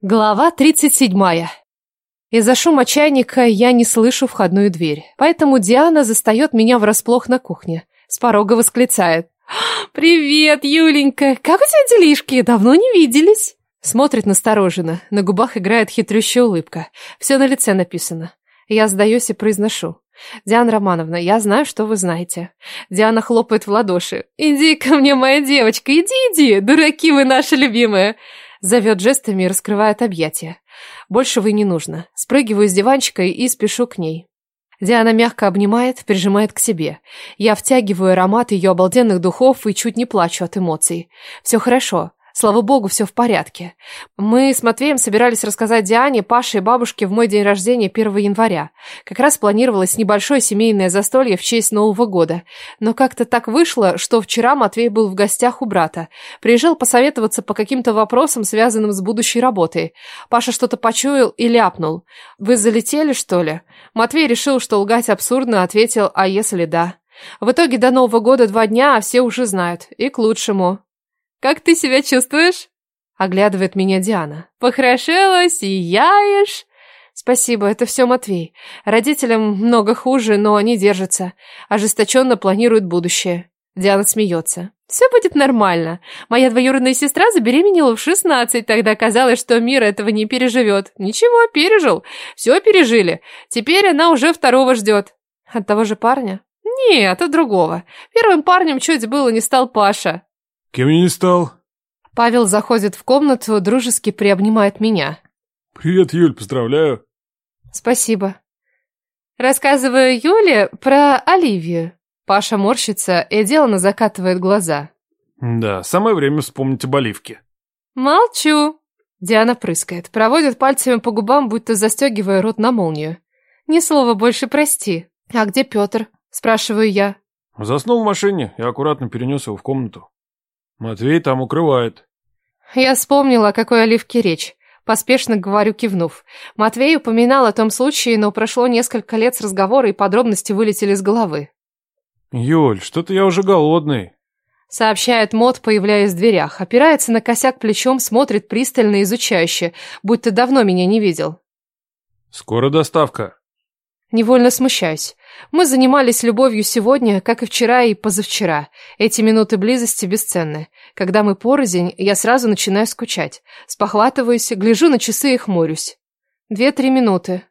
Глава 37. Из-за шума чайника я не слышу входную дверь, поэтому Диана застает меня врасплох на кухне. С порога восклицает. «Привет, Юленька! Как у тебя делишки? Давно не виделись!» Смотрит настороженно, на губах играет хитрющая улыбка. Все на лице написано. Я сдаюсь и произношу. «Диана Романовна, я знаю, что вы знаете». Диана хлопает в ладоши. «Иди ко мне, моя девочка, иди, иди, дураки вы наши любимые!» Зовет жестами и раскрывает объятия. Больше вы не нужно. Спрыгиваю с диванчика и спешу к ней. Диана мягко обнимает, прижимает к себе. Я втягиваю аромат ее обалденных духов и чуть не плачу от эмоций. Все хорошо. Слава богу, все в порядке. Мы с Матвеем собирались рассказать Диане, Паше и бабушке в мой день рождения 1 января. Как раз планировалось небольшое семейное застолье в честь Нового года. Но как-то так вышло, что вчера Матвей был в гостях у брата. Приезжал посоветоваться по каким-то вопросам, связанным с будущей работой. Паша что-то почуял и ляпнул. «Вы залетели, что ли?» Матвей решил, что лгать абсурдно, ответил «А если да?» В итоге до Нового года два дня, а все уже знают. И к лучшему. Как ты себя чувствуешь?» Оглядывает меня Диана. «Похорошела, сияешь?» «Спасибо, это все Матвей. Родителям много хуже, но они держатся. Ожесточенно планируют будущее». Диана смеется. «Все будет нормально. Моя двоюродная сестра забеременела в 16, тогда казалось, что мир этого не переживет. Ничего, пережил. Все пережили. Теперь она уже второго ждет. От того же парня? Нет, от другого. Первым парнем чуть было не стал Паша. Кем я не стал? Павел заходит в комнату, дружески приобнимает меня. Привет, Юль, поздравляю. Спасибо. Рассказываю Юле про Оливию. Паша морщится и делано закатывает глаза. Да, самое время вспомнить об Оливке. Молчу. Диана прыскает, проводит пальцами по губам, будто застегивая рот на молнию. Ни слова больше прости. А где Петр? Спрашиваю я. Заснул в машине и аккуратно перенес его в комнату. Матвей там укрывает. Я вспомнила, о какой оливке речь. Поспешно говорю, кивнув. Матвей упоминал о том случае, но прошло несколько лет с разговора, и подробности вылетели из головы. «Юль, что-то я уже голодный», — сообщает Мот, появляясь в дверях. Опирается на косяк плечом, смотрит пристально изучающе, будто давно меня не видел. «Скоро доставка». Невольно смущаюсь. Мы занимались любовью сегодня, как и вчера и позавчера. Эти минуты близости бесценны. Когда мы порознь, я сразу начинаю скучать. Спохватываюсь, гляжу на часы и хмурюсь. Две-три минуты.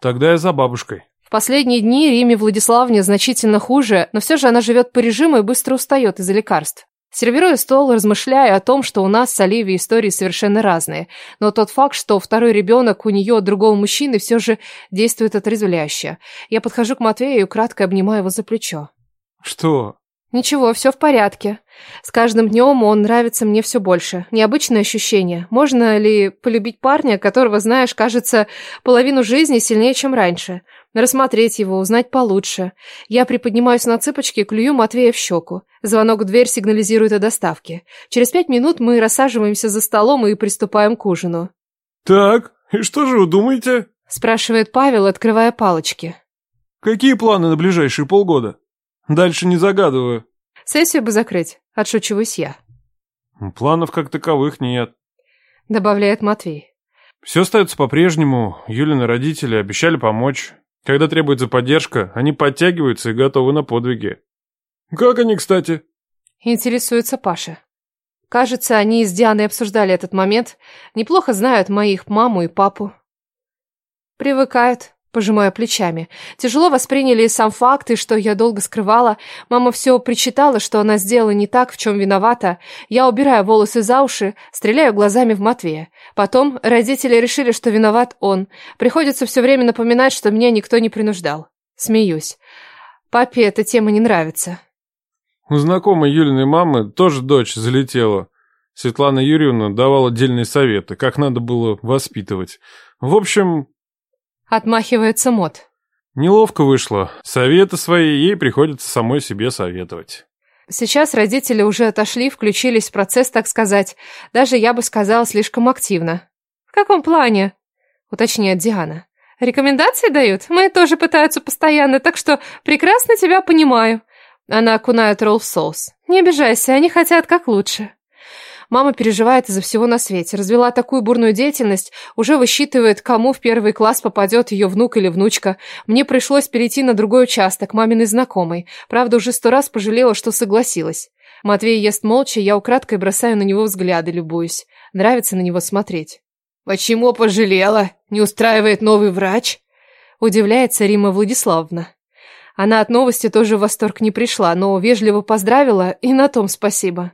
Тогда я за бабушкой. В последние дни Риме Владиславне значительно хуже, но все же она живет по режиму и быстро устает из-за лекарств. Сервирую стол, размышляя о том, что у нас с Оливией истории совершенно разные, но тот факт, что второй ребенок у нее от другого мужчины, все же действует отрезвляюще. Я подхожу к Матвею и кратко обнимаю его за плечо. «Что?» «Ничего, все в порядке. С каждым днем он нравится мне все больше. Необычное ощущение. Можно ли полюбить парня, которого знаешь, кажется, половину жизни сильнее, чем раньше? Рассмотреть его, узнать получше. Я приподнимаюсь на цыпочки и клюю Матвея в щеку. Звонок в дверь сигнализирует о доставке. Через пять минут мы рассаживаемся за столом и приступаем к ужину. «Так, и что же вы думаете?» спрашивает Павел, открывая палочки. «Какие планы на ближайшие полгода? Дальше не загадываю». «Сессию бы закрыть», отшучиваюсь я. «Планов как таковых нет», добавляет Матвей. Все остается по-прежнему. Юлины родители обещали помочь. Когда требуется поддержка, они подтягиваются и готовы на подвиги. Как они, кстати? Интересуется Паша. Кажется, они с Дианой обсуждали этот момент. Неплохо знают моих маму и папу. Привыкают, пожимая плечами. Тяжело восприняли сам факт, и что я долго скрывала. Мама все причитала, что она сделала не так, в чем виновата. Я убираю волосы за уши, стреляю глазами в Матвея. Потом родители решили, что виноват он. Приходится все время напоминать, что меня никто не принуждал. Смеюсь. Папе эта тема не нравится. У знакомой Юлиной мамы тоже дочь залетела. Светлана Юрьевна давала отдельные советы, как надо было воспитывать. В общем... Отмахивается Мот. Неловко вышло. Советы свои ей приходится самой себе советовать. Сейчас родители уже отошли, включились в процесс, так сказать. Даже, я бы сказала, слишком активно. «В каком плане?» — уточняет Диана. «Рекомендации дают? Мои тоже пытаются постоянно, так что прекрасно тебя понимаю». Она окунает ролл в соус. «Не обижайся, они хотят как лучше». Мама переживает из-за всего на свете. Развела такую бурную деятельность, уже высчитывает, кому в первый класс попадет ее внук или внучка. Мне пришлось перейти на другой участок, маминой знакомой. Правда, уже сто раз пожалела, что согласилась. Матвей ест молча, я украдкой бросаю на него взгляды, любуюсь. Нравится на него смотреть. «Почему пожалела? Не устраивает новый врач?» Удивляется Рима Владиславовна. Она от новости тоже в восторг не пришла, но вежливо поздравила, и на том спасибо.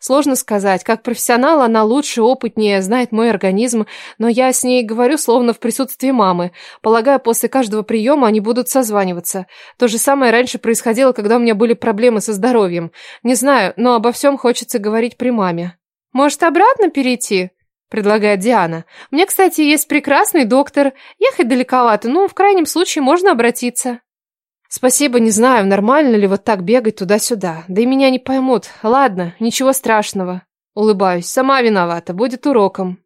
Сложно сказать, как профессионал она лучше, опытнее, знает мой организм, но я с ней говорю словно в присутствии мамы. Полагаю, после каждого приема они будут созваниваться. То же самое раньше происходило, когда у меня были проблемы со здоровьем. Не знаю, но обо всем хочется говорить при маме. «Может, обратно перейти?» предлагает Диана. «Мне, кстати, есть прекрасный доктор. Ехать далековато, но в крайнем случае можно обратиться». Спасибо, не знаю, нормально ли вот так бегать туда-сюда. Да и меня не поймут. Ладно, ничего страшного. Улыбаюсь. Сама виновата, будет уроком.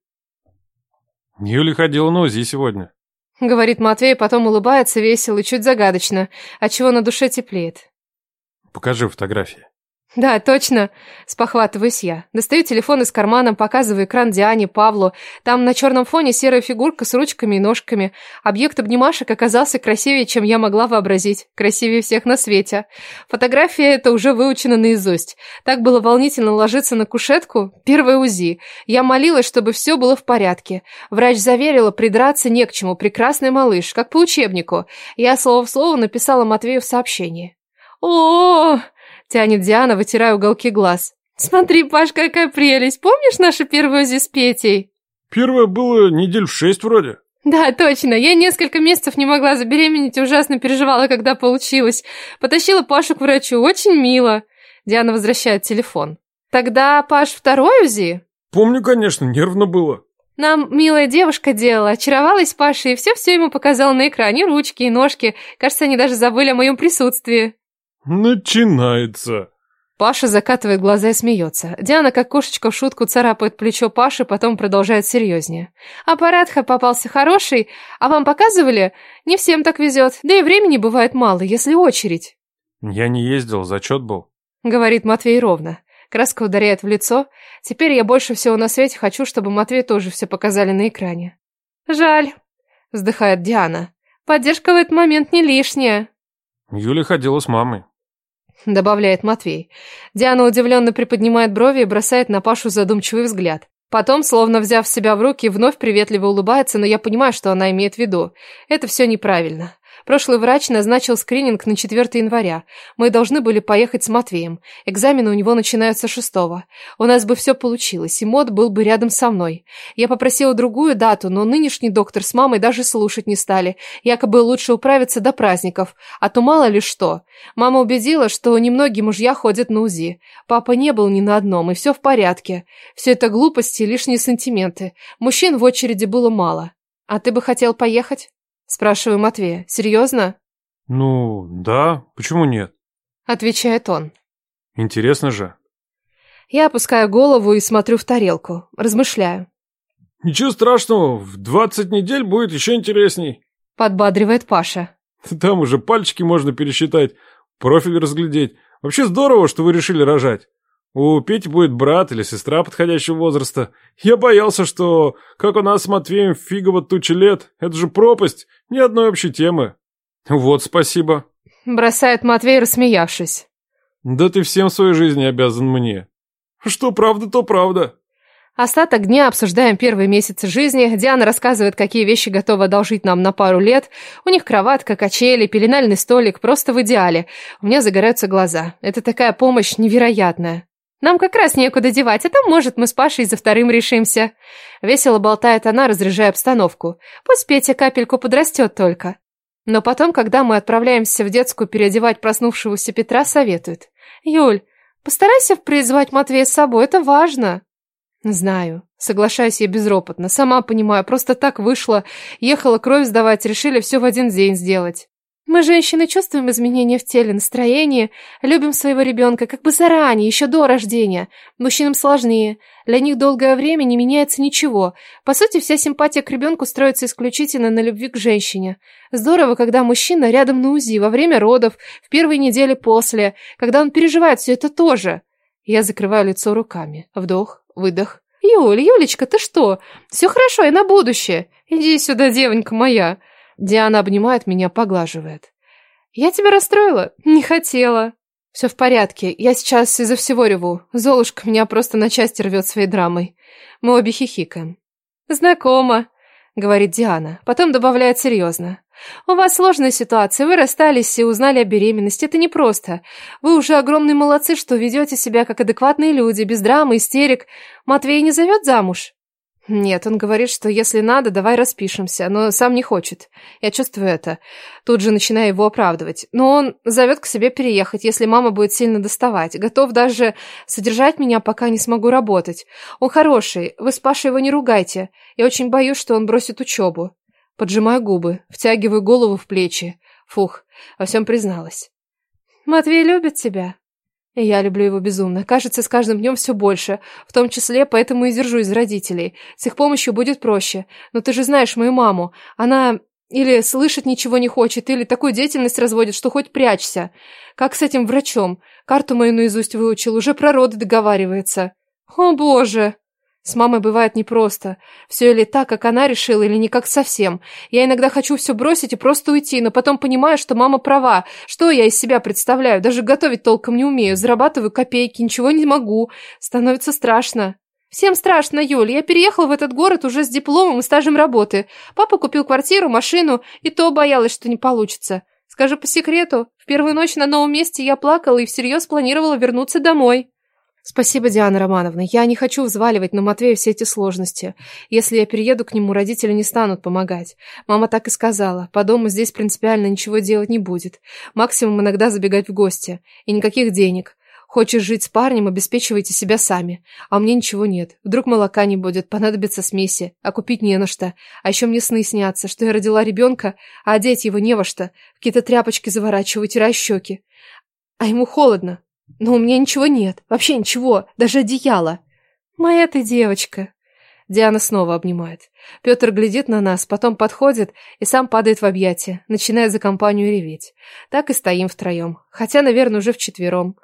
Юля ходила на УЗИ сегодня. Говорит Матвей, потом улыбается весело и чуть загадочно, отчего на душе теплеет. Покажи фотографии. Да, точно, спохватываюсь я. Достаю телефон из кармана, показываю экран Диане, Павлу. Там на черном фоне серая фигурка с ручками и ножками. Объект обнимашек оказался красивее, чем я могла вообразить. Красивее всех на свете. Фотография эта уже выучена наизусть. Так было волнительно ложиться на кушетку. Первое УЗИ. Я молилась, чтобы все было в порядке. Врач заверила, придраться не к чему. Прекрасный малыш, как по учебнику. Я слово в слово написала Матвею в сообщении. о, -о, -о Тянет Диана, вытирая уголки глаз. «Смотри, Паш, какая прелесть! Помнишь наше первое УЗИ с Петей?» «Первое было недель в шесть вроде». «Да, точно. Я несколько месяцев не могла забеременеть и ужасно переживала, когда получилось. Потащила Пашу к врачу. Очень мило». Диана возвращает телефон. «Тогда, Паш, второй УЗИ?» «Помню, конечно. Нервно было». Нам милая девушка делала, очаровалась Паша и все-все ему показала на экране, ручки и ножки. Кажется, они даже забыли о моем присутствии. Начинается. Паша закатывает глаза и смеется. Диана, как кошечка в шутку, царапает плечо Паши, потом продолжает серьезнее. Аппарат попался хороший, а вам показывали? Не всем так везет, да и времени бывает мало, если очередь. Я не ездил, зачет был. Говорит Матвей ровно. Краска ударяет в лицо. Теперь я больше всего на свете хочу, чтобы Матвей тоже все показали на экране. Жаль, вздыхает Диана. Поддержка в этот момент не лишняя. Юля ходила с мамой добавляет Матвей. Диана удивленно приподнимает брови и бросает на Пашу задумчивый взгляд. Потом, словно взяв себя в руки, вновь приветливо улыбается, но я понимаю, что она имеет в виду. Это все неправильно. Прошлый врач назначил скрининг на 4 января. Мы должны были поехать с Матвеем. Экзамены у него начинаются 6 У нас бы все получилось, и Мод был бы рядом со мной. Я попросила другую дату, но нынешний доктор с мамой даже слушать не стали. Якобы лучше управиться до праздников, а то мало ли что. Мама убедила, что немногие мужья ходят на УЗИ. Папа не был ни на одном, и все в порядке. Все это глупости и лишние сантименты. Мужчин в очереди было мало. А ты бы хотел поехать? Спрашиваю Матвея. Серьезно? Ну, да. Почему нет? Отвечает он. Интересно же. Я опускаю голову и смотрю в тарелку. Размышляю. Ничего страшного, в двадцать недель будет еще интересней. Подбадривает Паша. Там уже пальчики можно пересчитать, профиль разглядеть. Вообще здорово, что вы решили рожать. У Пети будет брат или сестра подходящего возраста. Я боялся, что, как у нас с Матвеем фигово тучи лет, это же пропасть, ни одной общей темы. Вот спасибо. Бросает Матвей, рассмеявшись. Да ты всем в своей жизни обязан мне. Что правда, то правда. Остаток дня обсуждаем первые месяцы жизни. Диана рассказывает, какие вещи готова одолжить нам на пару лет. У них кроватка, качели, пеленальный столик, просто в идеале. У меня загораются глаза. Это такая помощь невероятная. Нам как раз некуда девать, а там, может, мы с Пашей за вторым решимся. Весело болтает она, разряжая обстановку. Пусть Петя капельку подрастет только. Но потом, когда мы отправляемся в детскую переодевать проснувшегося Петра, советует. Юль, постарайся призвать Матвея с собой, это важно. Знаю. Соглашаюсь я безропотно. Сама понимаю, просто так вышло. Ехала кровь сдавать, решили все в один день сделать. Мы, женщины, чувствуем изменения в теле, настроении, любим своего ребенка как бы заранее, еще до рождения. Мужчинам сложнее. Для них долгое время не меняется ничего. По сути, вся симпатия к ребенку строится исключительно на любви к женщине. Здорово, когда мужчина рядом на УЗИ, во время родов, в первые недели после, когда он переживает все это тоже. Я закрываю лицо руками. Вдох, Выдох. Юль, Юлечка, ты что? Все хорошо, и на будущее. Иди сюда, девонька моя. Диана обнимает меня, поглаживает. Я тебя расстроила? Не хотела. Все в порядке, я сейчас из-за всего реву. Золушка меня просто на части рвет своей драмой. Мы обе хихикаем. Знакомо, говорит Диана, потом добавляет серьезно. У вас сложная ситуация, вы расстались и узнали о беременности, это непросто. Вы уже огромные молодцы, что ведете себя как адекватные люди, без драмы, истерик. Матвей не зовет замуж? Нет, он говорит, что если надо, давай распишемся, но сам не хочет. Я чувствую это. Тут же начинаю его оправдывать. Но он зовет к себе переехать, если мама будет сильно доставать. Готов даже содержать меня, пока не смогу работать. Он хороший, вы с Пашей его не ругайте. Я очень боюсь, что он бросит учебу. Поджимаю губы, втягиваю голову в плечи. Фух, во всем призналась. Матвей любит тебя. Я люблю его безумно. Кажется, с каждым днем все больше. В том числе, поэтому и держу из родителей. С их помощью будет проще. Но ты же знаешь мою маму. Она или слышать ничего не хочет, или такую деятельность разводит, что хоть прячься. Как с этим врачом? Карту мою наизусть выучил, уже про роды договаривается. О, боже! С мамой бывает непросто. Все или так, как она решила, или никак совсем. Я иногда хочу все бросить и просто уйти, но потом понимаю, что мама права. Что я из себя представляю? Даже готовить толком не умею. Зарабатываю копейки, ничего не могу. Становится страшно. Всем страшно, Юль. Я переехала в этот город уже с дипломом и стажем работы. Папа купил квартиру, машину, и то боялась, что не получится. Скажу по секрету, в первую ночь на новом месте я плакала и всерьез планировала вернуться домой. Спасибо, Диана Романовна. Я не хочу взваливать на Матвея все эти сложности. Если я перееду к нему, родители не станут помогать. Мама так и сказала. По дому здесь принципиально ничего делать не будет. Максимум иногда забегать в гости. И никаких денег. Хочешь жить с парнем, обеспечивайте себя сами. А меня ничего нет. Вдруг молока не будет, понадобится смеси, а купить не на что. А еще мне сны снятся, что я родила ребенка, а одеть его не во что. Какие-то тряпочки заворачиваю, тираю щеки. А ему холодно. Но у меня ничего нет, вообще ничего, даже одеяла. Моя ты девочка. Диана снова обнимает. Петр глядит на нас, потом подходит и сам падает в объятия, начиная за компанию реветь. Так и стоим втроем, хотя, наверное, уже вчетвером.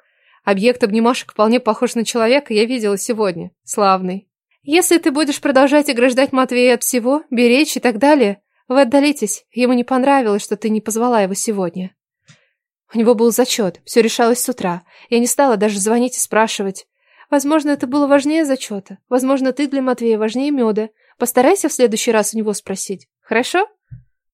Объект обнимашек вполне похож на человека, я видела сегодня. Славный. Если ты будешь продолжать ограждать Матвея от всего, беречь и так далее, вы отдалитесь. Ему не понравилось, что ты не позвала его сегодня. У него был зачет, все решалось с утра. Я не стала даже звонить и спрашивать. Возможно, это было важнее зачета. Возможно, ты для Матвея важнее меда. Постарайся в следующий раз у него спросить. Хорошо?